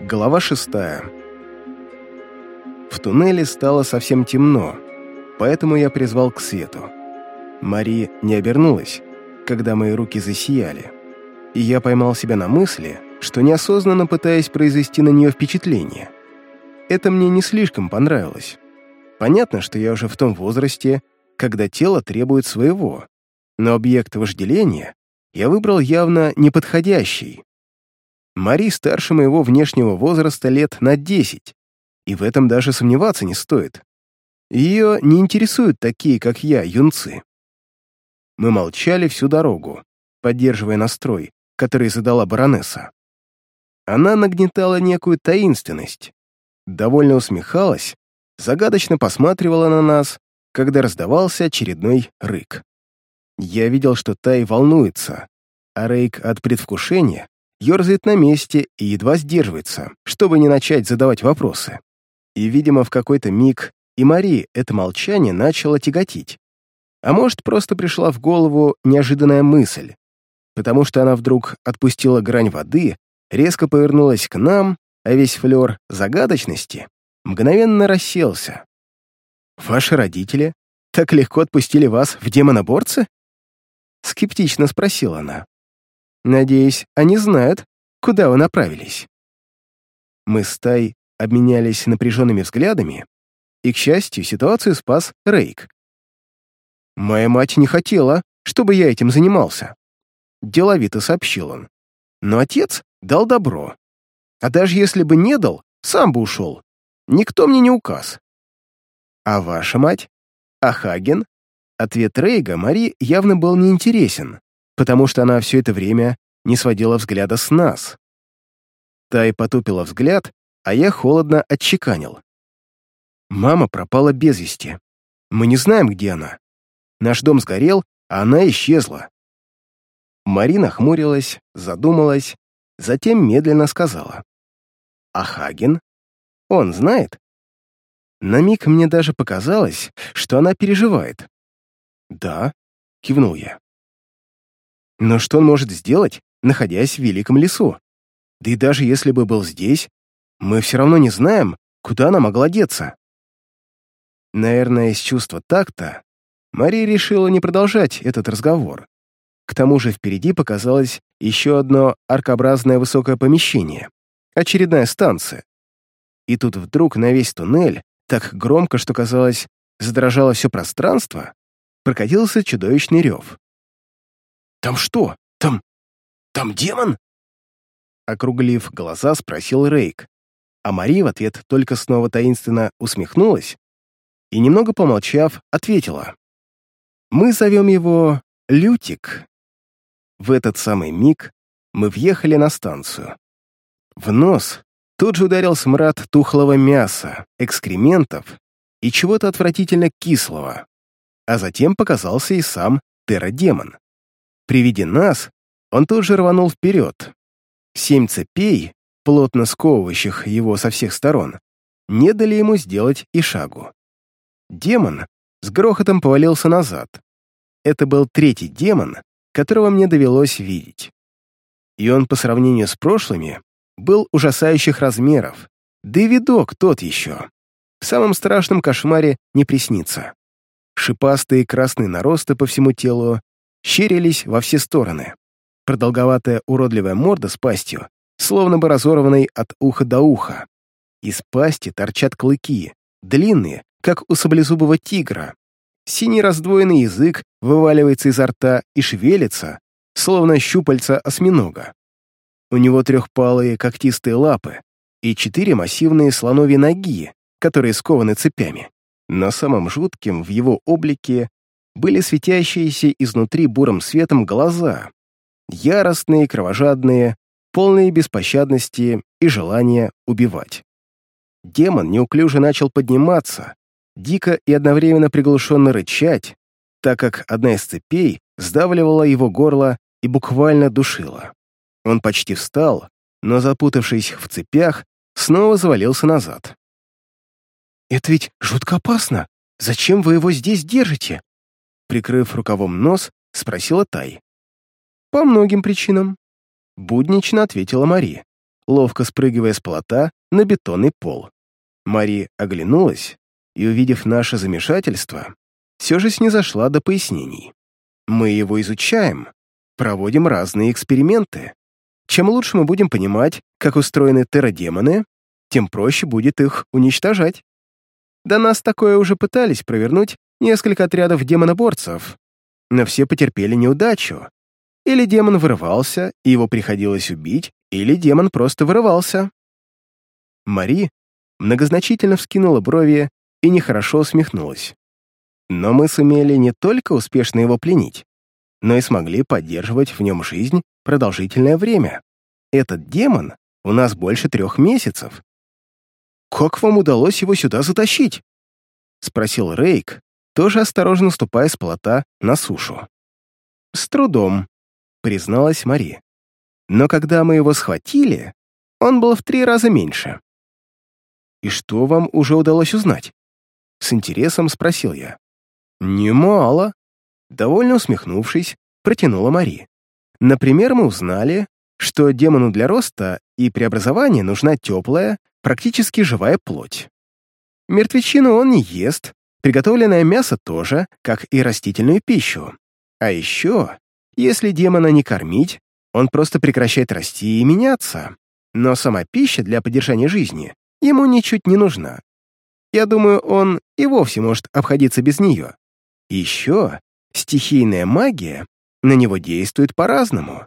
Глава шестая. В туннеле стало совсем темно, поэтому я призвал к свету. Мари не обернулась, когда мои руки засияли, и я поймал себя на мысли, что неосознанно пытаясь произвести на нее впечатление. Это мне не слишком понравилось. Понятно, что я уже в том возрасте, когда тело требует своего, но объект вожделения я выбрал явно неподходящий. Мари старше моего внешнего возраста лет на десять, и в этом даже сомневаться не стоит. Ее не интересуют такие, как я, юнцы. Мы молчали всю дорогу, поддерживая настрой, который задала баронесса. Она нагнетала некую таинственность, довольно усмехалась, загадочно посматривала на нас, когда раздавался очередной рык. Я видел, что Тай волнуется, а Рейк от предвкушения ерзает на месте и едва сдерживается, чтобы не начать задавать вопросы. И, видимо, в какой-то миг и Мари это молчание начало тяготить. А может, просто пришла в голову неожиданная мысль, потому что она вдруг отпустила грань воды, резко повернулась к нам, а весь флёр загадочности мгновенно расселся. «Ваши родители так легко отпустили вас в демоноборцы?» Скептично спросила она. «Надеюсь, они знают, куда вы направились». Мы с Тай обменялись напряженными взглядами, и, к счастью, ситуацию спас Рейк. «Моя мать не хотела, чтобы я этим занимался», — деловито сообщил он. «Но отец дал добро. А даже если бы не дал, сам бы ушел. Никто мне не указ». «А ваша мать? А Хаген?» Ответ Рейга Мари явно был неинтересен, потому что она все это время не сводила взгляда с нас. Тай потупила взгляд а я холодно отчеканил. Мама пропала без вести. Мы не знаем, где она. Наш дом сгорел, а она исчезла. Марина хмурилась, задумалась, затем медленно сказала. «А Хаген? Он знает?» На миг мне даже показалось, что она переживает. «Да», — кивнул я. «Но что он может сделать, находясь в великом лесу? Да и даже если бы был здесь, мы все равно не знаем, куда она могла деться. Наверное, из чувства такта Мария решила не продолжать этот разговор. К тому же впереди показалось еще одно аркообразное высокое помещение, очередная станция. И тут вдруг на весь туннель, так громко, что казалось, задрожало все пространство, прокатился чудовищный рев. «Там что? Там... там демон?» Округлив глаза, спросил Рейк, а Мари в ответ только снова таинственно усмехнулась и, немного помолчав, ответила. «Мы зовем его Лютик». В этот самый миг мы въехали на станцию. В нос тут же ударил смрад тухлого мяса, экскрементов и чего-то отвратительно кислого, а затем показался и сам терродемон. При виде нас он тут же рванул вперед. Семь цепей плотно сковывающих его со всех сторон, не дали ему сделать и шагу. Демон с грохотом повалился назад. Это был третий демон, которого мне довелось видеть. И он, по сравнению с прошлыми, был ужасающих размеров, да и видок тот еще. В самом страшном кошмаре не приснится. Шипастые красные наросты по всему телу щерились во все стороны. Продолговатая уродливая морда с пастью словно бы разорванный от уха до уха. Из пасти торчат клыки, длинные, как у саблезубого тигра. Синий раздвоенный язык вываливается изо рта и шевелится, словно щупальца осьминога. У него трехпалые когтистые лапы и четыре массивные слоновьи ноги, которые скованы цепями. Но самым жутким в его облике были светящиеся изнутри бурым светом глаза, яростные, кровожадные, полные беспощадности и желания убивать. Демон неуклюже начал подниматься, дико и одновременно приглушенно рычать, так как одна из цепей сдавливала его горло и буквально душила. Он почти встал, но, запутавшись в цепях, снова завалился назад. «Это ведь жутко опасно! Зачем вы его здесь держите?» Прикрыв рукавом нос, спросила Тай. «По многим причинам», буднично ответила Мари. ловко спрыгивая с плота на бетонный пол. Мари оглянулась и, увидев наше замешательство, все же снизошла до пояснений. Мы его изучаем, проводим разные эксперименты. Чем лучше мы будем понимать, как устроены терродемоны, тем проще будет их уничтожать. До нас такое уже пытались провернуть несколько отрядов демоноборцев, но все потерпели неудачу. Или демон вырывался, и его приходилось убить, или демон просто вырывался. Мари многозначительно вскинула брови и нехорошо усмехнулась. Но мы сумели не только успешно его пленить, но и смогли поддерживать в нем жизнь продолжительное время. Этот демон у нас больше трех месяцев. «Как вам удалось его сюда затащить?» — спросил Рейк, тоже осторожно ступая с плота на сушу. «С трудом», — призналась Мари. «Но когда мы его схватили, он был в три раза меньше». «И что вам уже удалось узнать?» С интересом спросил я. «Немало», — довольно усмехнувшись, протянула Мари. «Например, мы узнали, что демону для роста и преобразования нужна теплая, практически живая плоть. Мертвечину он не ест, приготовленное мясо тоже, как и растительную пищу. А еще, если демона не кормить, он просто прекращает расти и меняться. Но сама пища для поддержания жизни ему ничуть не нужна. Я думаю, он и вовсе может обходиться без нее. Еще стихийная магия на него действует по-разному.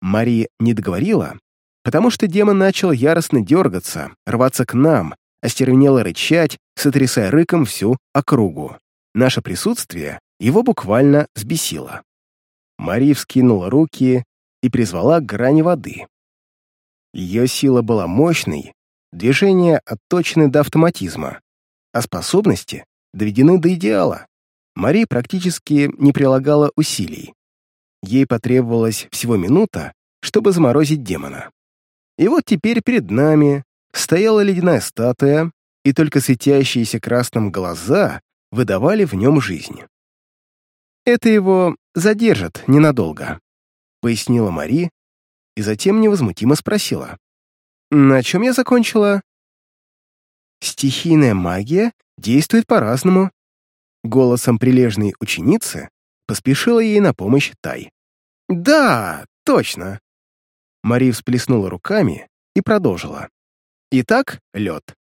Мари не договорила, потому что демон начал яростно дергаться, рваться к нам, остервенело рычать, сотрясая рыком всю округу. Наше присутствие его буквально взбесило. Мари вскинула руки и призвала к грани воды. Ее сила была мощной, движения отточены до автоматизма, а способности доведены до идеала. Мари практически не прилагала усилий. Ей потребовалась всего минута, чтобы заморозить демона. И вот теперь перед нами стояла ледяная статуя, и только светящиеся красным глаза выдавали в нем жизнь. «Это его задержит ненадолго», — пояснила Мари, и затем невозмутимо спросила. «На чем я закончила?» «Стихийная магия действует по-разному», Голосом прилежной ученицы поспешила ей на помощь Тай. «Да, точно!» Мари всплеснула руками и продолжила. «Итак, лед.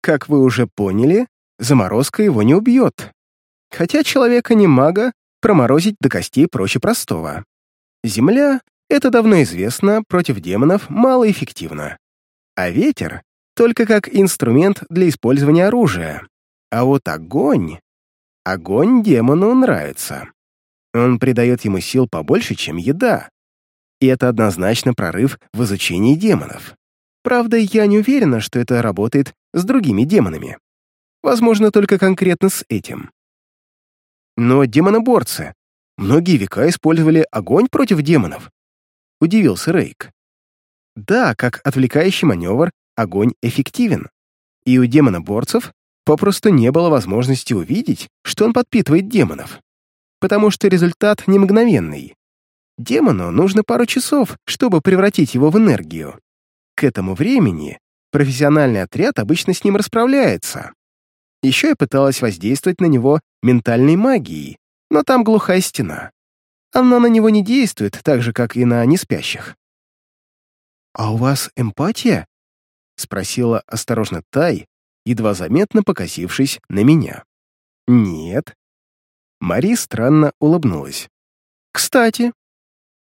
Как вы уже поняли, заморозка его не убьет. Хотя человека не мага проморозить до костей проще простого. Земля, это давно известно, против демонов малоэффективно. А ветер — только как инструмент для использования оружия. А вот огонь Огонь демону нравится. Он придает ему сил побольше, чем еда. И это однозначно прорыв в изучении демонов. Правда, я не уверена, что это работает с другими демонами. Возможно, только конкретно с этим. Но демоноборцы многие века использовали огонь против демонов. Удивился Рейк. Да, как отвлекающий маневр, огонь эффективен. И у демоноборцев попросту не было возможности увидеть, что он подпитывает демонов. Потому что результат не мгновенный. Демону нужно пару часов, чтобы превратить его в энергию. К этому времени профессиональный отряд обычно с ним расправляется. Еще я пыталась воздействовать на него ментальной магией, но там глухая стена. Она на него не действует так же, как и на неспящих. «А у вас эмпатия?» — спросила осторожно Тай, едва заметно покосившись на меня. «Нет». Мари странно улыбнулась. «Кстати».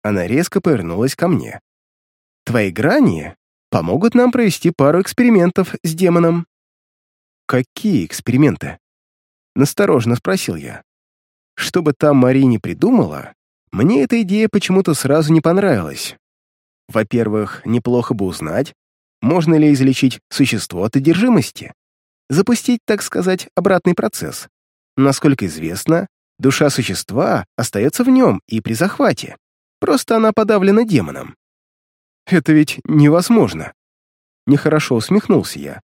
Она резко повернулась ко мне. «Твои грани помогут нам провести пару экспериментов с демоном». «Какие эксперименты?» Насторожно спросил я. Что бы там Мари не придумала, мне эта идея почему-то сразу не понравилась. Во-первых, неплохо бы узнать, можно ли излечить существо от одержимости запустить, так сказать, обратный процесс. Насколько известно, душа существа остается в нем и при захвате. Просто она подавлена демоном. Это ведь невозможно. Нехорошо усмехнулся я.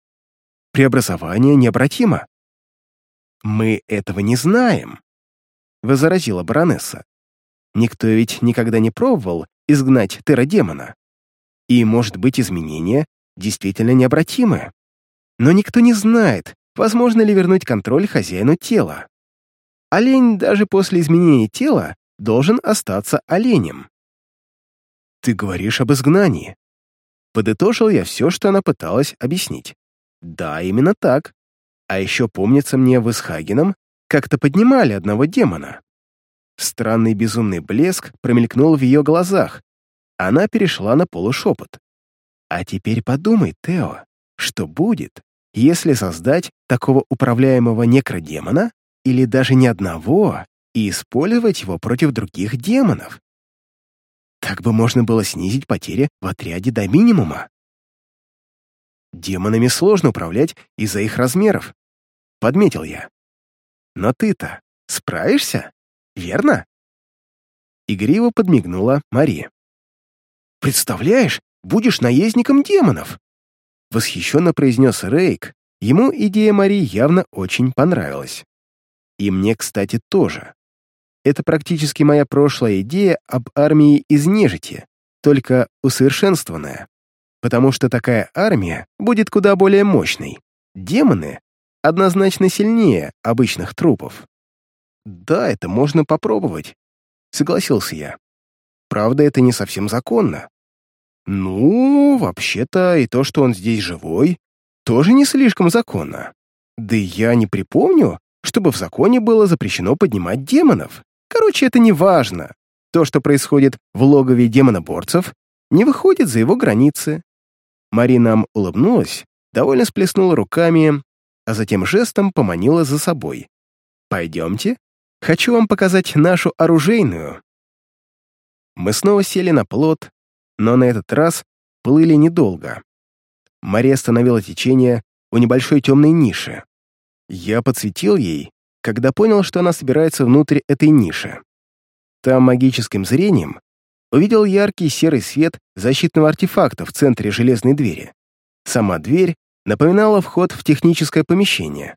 Преобразование необратимо. Мы этого не знаем, возразила баронесса. Никто ведь никогда не пробовал изгнать терродемона. И, может быть, изменения действительно необратимы. Но никто не знает, возможно ли вернуть контроль хозяину тела. Олень даже после изменения тела должен остаться оленем. «Ты говоришь об изгнании». Подытожил я все, что она пыталась объяснить. «Да, именно так. А еще помнится мне, вы с Хагеном как-то поднимали одного демона». Странный безумный блеск промелькнул в ее глазах. Она перешла на полушепот. «А теперь подумай, Тео, что будет, если создать такого управляемого некродемона или даже не одного и использовать его против других демонов? Так бы можно было снизить потери в отряде до минимума. Демонами сложно управлять из-за их размеров, подметил я. Но ты-то справишься, верно? Игриво подмигнула Мари. «Представляешь, будешь наездником демонов!» Восхищенно произнес Рейк. Ему идея Мари явно очень понравилась. И мне, кстати, тоже. Это практически моя прошлая идея об армии из нежити, только усовершенствованная. Потому что такая армия будет куда более мощной. Демоны однозначно сильнее обычных трупов. Да, это можно попробовать, согласился я. Правда, это не совсем законно. Ну, вообще-то и то, что он здесь живой, тоже не слишком законно. Да я не припомню, чтобы в законе было запрещено поднимать демонов. Короче, это не важно. То, что происходит в логове демоноборцев, не выходит за его границы. Марина улыбнулась, довольно сплеснула руками, а затем жестом поманила за собой. «Пойдемте. Хочу вам показать нашу оружейную». Мы снова сели на плот, но на этот раз плыли недолго. Мария остановила течение у небольшой темной ниши. Я подсветил ей, когда понял, что она собирается внутрь этой ниши. Там магическим зрением увидел яркий серый свет защитного артефакта в центре железной двери. Сама дверь напоминала вход в техническое помещение.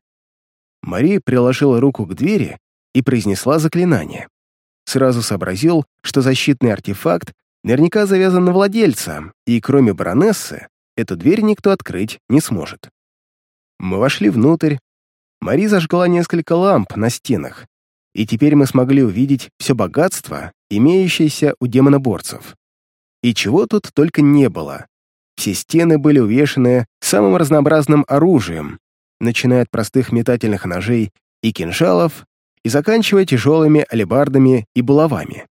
Мария приложила руку к двери и произнесла заклинание. Сразу сообразил, что защитный артефакт наверняка завязан на владельца, и кроме баронессы эту дверь никто открыть не сможет. Мы вошли внутрь. Мари зажгла несколько ламп на стенах, и теперь мы смогли увидеть все богатство, имеющееся у демоноборцев. И чего тут только не было. Все стены были увешаны самым разнообразным оружием, начиная от простых метательных ножей и кинжалов и заканчивая тяжелыми алебардами и булавами.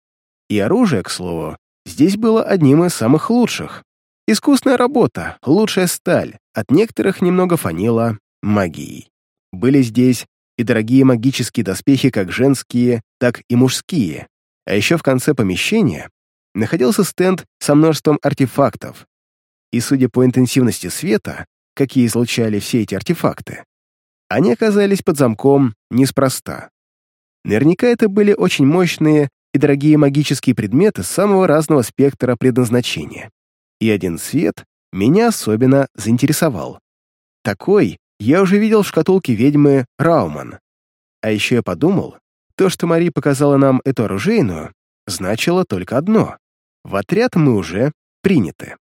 И оружие, к слову, здесь было одним из самых лучших. Искусная работа, лучшая сталь, от некоторых немного фанила магией. Были здесь и дорогие магические доспехи как женские, так и мужские, а еще в конце помещения находился стенд со множеством артефактов. И судя по интенсивности света, какие излучали все эти артефакты, они оказались под замком неспроста. Наверняка это были очень мощные и дорогие магические предметы самого разного спектра предназначения и один свет меня особенно заинтересовал. Такой я уже видел в шкатулке ведьмы Рауман. А еще я подумал, то, что Мари показала нам эту оружейную, значило только одно — в отряд мы уже приняты.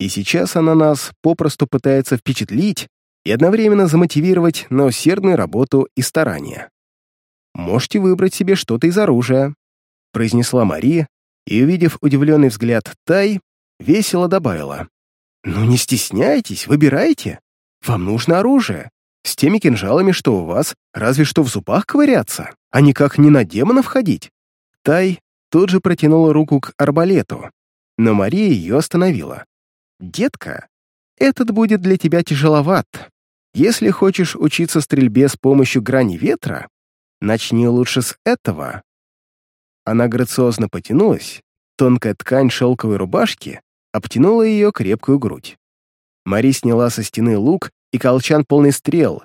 И сейчас она нас попросту пытается впечатлить и одновременно замотивировать на усердную работу и старания. «Можете выбрать себе что-то из оружия», — произнесла Мари, и, увидев удивленный взгляд Тай, весело добавила. «Ну не стесняйтесь, выбирайте. Вам нужно оружие. С теми кинжалами, что у вас, разве что в зубах ковыряться, а никак не на демонов ходить». Тай тут же протянула руку к арбалету, но Мария ее остановила. «Детка, этот будет для тебя тяжеловат. Если хочешь учиться стрельбе с помощью грани ветра, начни лучше с этого». Она грациозно потянулась, тонкая ткань шелковой рубашки обтянула ее крепкую грудь. Мари сняла со стены лук и колчан полный стрел,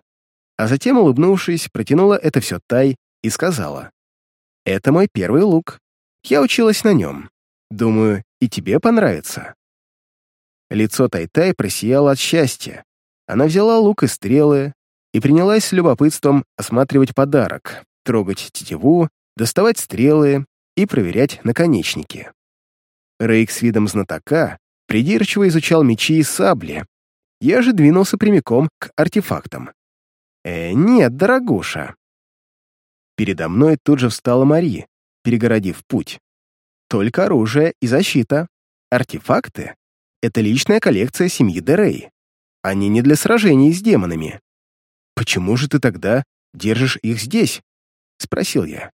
а затем, улыбнувшись, протянула это все Тай и сказала, «Это мой первый лук. Я училась на нем. Думаю, и тебе понравится». Лицо Тай-Тай просияло от счастья. Она взяла лук и стрелы и принялась с любопытством осматривать подарок, трогать тетиву, доставать стрелы и проверять наконечники. Рейк с видом знатока придирчиво изучал мечи и сабли. Я же двинулся прямиком к артефактам. «Э, нет, дорогуша». Передо мной тут же встала Мари, перегородив путь. Только оружие и защита. Артефакты — это личная коллекция семьи Дерей. Они не для сражений с демонами. Почему же ты тогда держишь их здесь? Спросил я.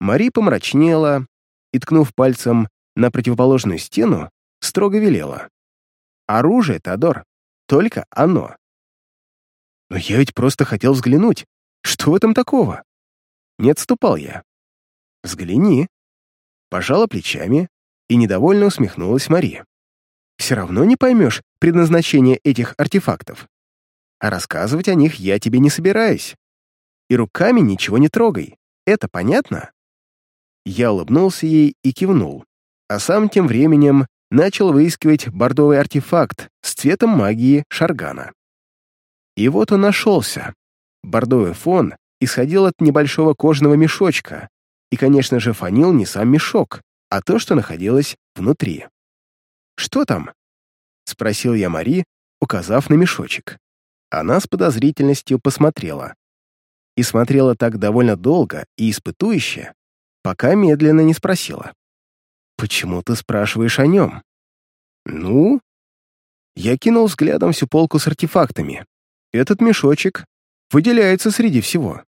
Мари помрачнела и, ткнув пальцем на противоположную стену, строго велела. «Оружие, Теодор, только оно». «Но я ведь просто хотел взглянуть. Что в этом такого?» Не отступал я. «Взгляни». Пожала плечами и недовольно усмехнулась Мария. «Все равно не поймешь предназначение этих артефактов. А рассказывать о них я тебе не собираюсь. И руками ничего не трогай. Это понятно?» Я улыбнулся ей и кивнул, а сам тем временем начал выискивать бордовый артефакт с цветом магии Шаргана. И вот он нашелся. Бордовый фон исходил от небольшого кожаного мешочка, и, конечно же, фонил не сам мешок, а то, что находилось внутри. «Что там?» — спросил я Мари, указав на мешочек. Она с подозрительностью посмотрела. И смотрела так довольно долго и испытующе, пока медленно не спросила. «Почему ты спрашиваешь о нем?» «Ну?» Я кинул взглядом всю полку с артефактами. Этот мешочек выделяется среди всего.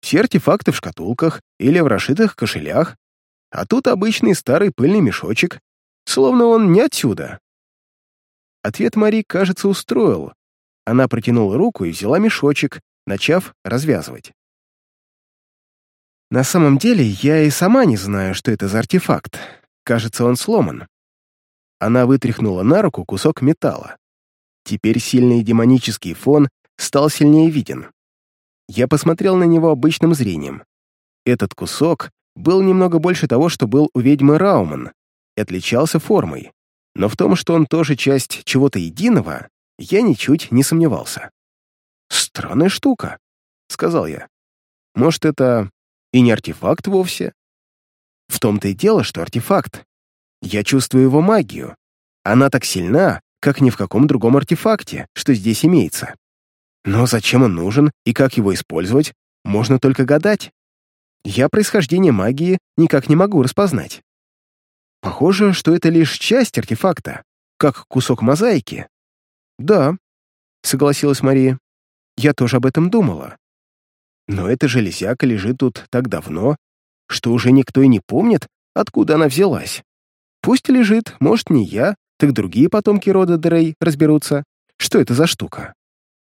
Все артефакты в шкатулках или в расшитых кошелях, а тут обычный старый пыльный мешочек, словно он не отсюда. Ответ Мари, кажется, устроил. Она протянула руку и взяла мешочек, начав развязывать. На самом деле, я и сама не знаю, что это за артефакт. Кажется, он сломан. Она вытряхнула на руку кусок металла. Теперь сильный демонический фон стал сильнее виден. Я посмотрел на него обычным зрением. Этот кусок был немного больше того, что был у ведьмы Рауман, и отличался формой. Но в том, что он тоже часть чего-то единого, я ничуть не сомневался. «Странная штука», — сказал я. «Может, это и не артефакт вовсе. В том-то и дело, что артефакт. Я чувствую его магию. Она так сильна, как ни в каком другом артефакте, что здесь имеется. Но зачем он нужен и как его использовать, можно только гадать. Я происхождение магии никак не могу распознать. Похоже, что это лишь часть артефакта, как кусок мозаики. «Да», — согласилась Мария, — «я тоже об этом думала. Но эта железяка лежит тут так давно, что уже никто и не помнит, откуда она взялась. Пусть лежит, может, не я, так другие потомки рода Дрей разберутся, что это за штука.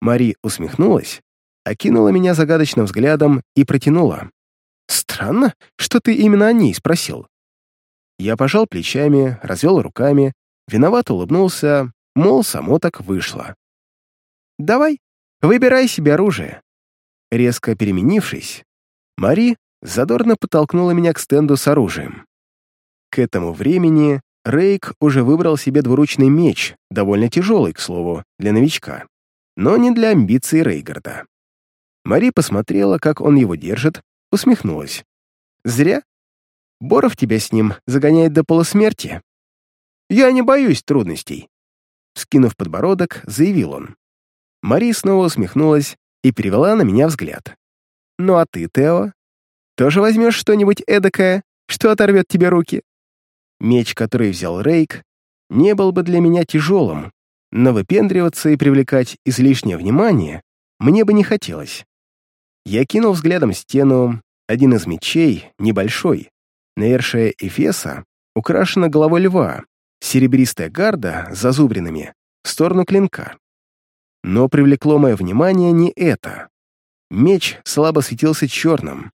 Мари усмехнулась, окинула меня загадочным взглядом и протянула. «Странно, что ты именно о ней спросил». Я пожал плечами, развел руками, виноват улыбнулся, мол, само так вышло. «Давай, выбирай себе оружие. Резко переменившись, Мари задорно подтолкнула меня к стенду с оружием. К этому времени Рейк уже выбрал себе двуручный меч, довольно тяжелый, к слову, для новичка, но не для амбиций Рейгарда. Мари посмотрела, как он его держит, усмехнулась. «Зря. Боров тебя с ним загоняет до полусмерти. Я не боюсь трудностей», — скинув подбородок, заявил он. Мари снова усмехнулась и перевела на меня взгляд. «Ну а ты, Тео, тоже возьмешь что-нибудь эдакое, что оторвет тебе руки?» Меч, который взял Рейк, не был бы для меня тяжелым, но выпендриваться и привлекать излишнее внимание мне бы не хотелось. Я кинул взглядом стену, один из мечей, небольшой, навершие Эфеса, украшена головой льва, серебристая гарда с зазубринами, в сторону клинка. Но привлекло мое внимание не это. Меч слабо светился черным,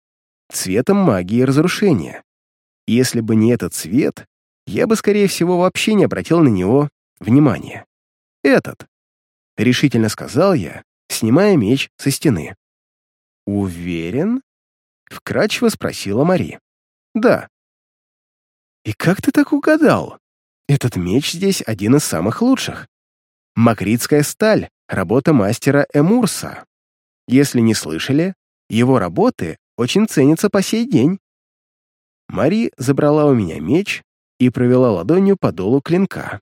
цветом магии разрушения. Если бы не этот цвет, я бы, скорее всего, вообще не обратил на него внимания. «Этот», — решительно сказал я, снимая меч со стены. «Уверен?» — вкратчиво спросила Мари. «Да». «И как ты так угадал? Этот меч здесь один из самых лучших. Макритская сталь, работа мастера Эмурса. Если не слышали, его работы очень ценятся по сей день. Мари забрала у меня меч и провела ладонью по долу клинка.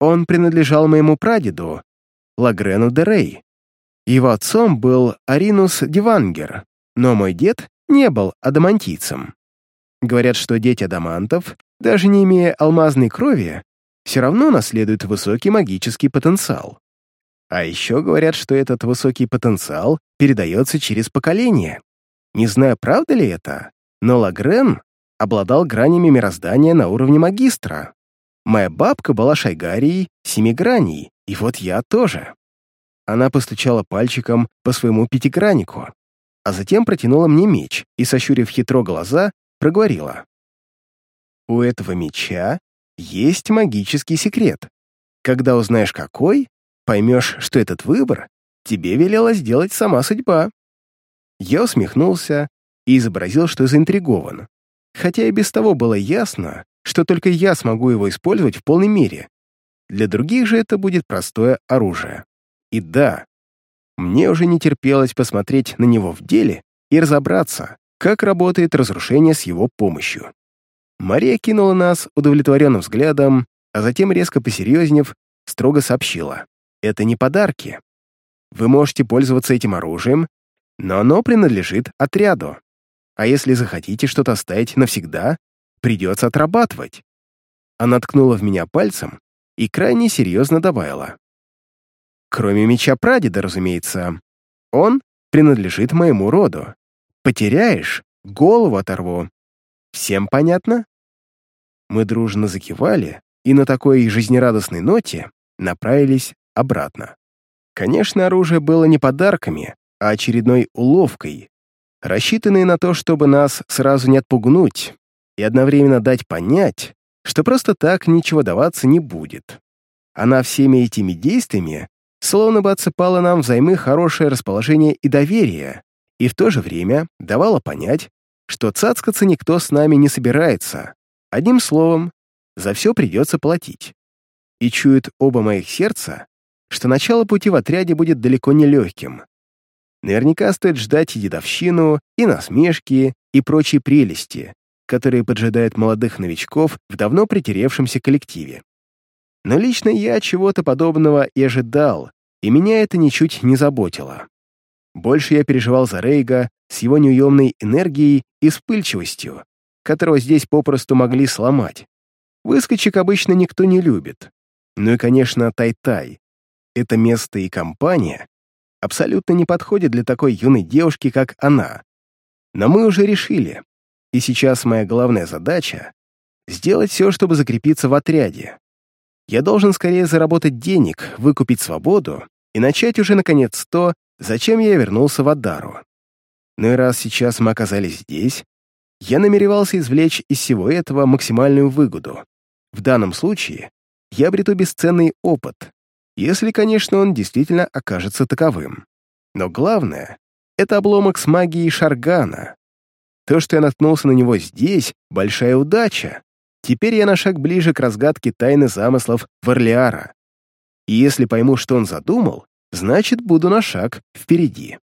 Он принадлежал моему прадеду, Лагрену де Рей. Его отцом был Аринус Дивангер, но мой дед не был адамантийцем. Говорят, что дети адамантов, даже не имея алмазной крови, все равно наследуют высокий магический потенциал. А еще говорят, что этот высокий потенциал передается через поколение. Не знаю, правда ли это, но Лагрен обладал гранями мироздания на уровне магистра. Моя бабка была шайгарией семи граней, и вот я тоже. Она постучала пальчиком по своему пятиграннику, а затем протянула мне меч и, сощурив хитро глаза, проговорила. «У этого меча есть магический секрет. Когда узнаешь какой, поймешь, что этот выбор тебе велела сделать сама судьба». Я усмехнулся и изобразил, что заинтригован, хотя и без того было ясно, что только я смогу его использовать в полной мере. Для других же это будет простое оружие. И да, мне уже не терпелось посмотреть на него в деле и разобраться, как работает разрушение с его помощью. Мария кинула нас удовлетворенным взглядом, а затем, резко посерьезнев, строго сообщила. «Это не подарки. Вы можете пользоваться этим оружием, но оно принадлежит отряду. А если захотите что-то оставить навсегда, придется отрабатывать». Она ткнула в меня пальцем и крайне серьезно добавила. «Кроме меча прадеда, разумеется. Он принадлежит моему роду. Потеряешь — голову оторву. Всем понятно?» Мы дружно закивали и на такой жизнерадостной ноте направились обратно. Конечно, оружие было не подарками, а очередной уловкой, рассчитанной на то, чтобы нас сразу не отпугнуть и одновременно дать понять, что просто так ничего даваться не будет. Она всеми этими действиями словно бы отсыпала нам взаймы хорошее расположение и доверие, и в то же время давала понять, что цацкаться никто с нами не собирается. Одним словом, за все придется платить. И чуют оба моих сердца, что начало пути в отряде будет далеко не легким. Наверняка стоит ждать и дедовщину, и насмешки, и прочие прелести, которые поджидают молодых новичков в давно притеревшемся коллективе. Но лично я чего-то подобного и ожидал, и меня это ничуть не заботило. Больше я переживал за Рейга с его неуемной энергией и вспыльчивостью, которого здесь попросту могли сломать. Выскочек обычно никто не любит. Ну и, конечно, Тай-Тай. Это место и компания абсолютно не подходит для такой юной девушки, как она. Но мы уже решили, и сейчас моя главная задача — сделать все, чтобы закрепиться в отряде. Я должен скорее заработать денег, выкупить свободу и начать уже, наконец, то, зачем я вернулся в Адару. Но и раз сейчас мы оказались здесь, я намеревался извлечь из всего этого максимальную выгоду. В данном случае я обрету бесценный опыт, если, конечно, он действительно окажется таковым. Но главное — это обломок с магией Шаргана, то, что я наткнулся на него здесь, большая удача. Теперь я на шаг ближе к разгадке тайны замыслов Варлиара. И если пойму, что он задумал, значит, буду на шаг впереди.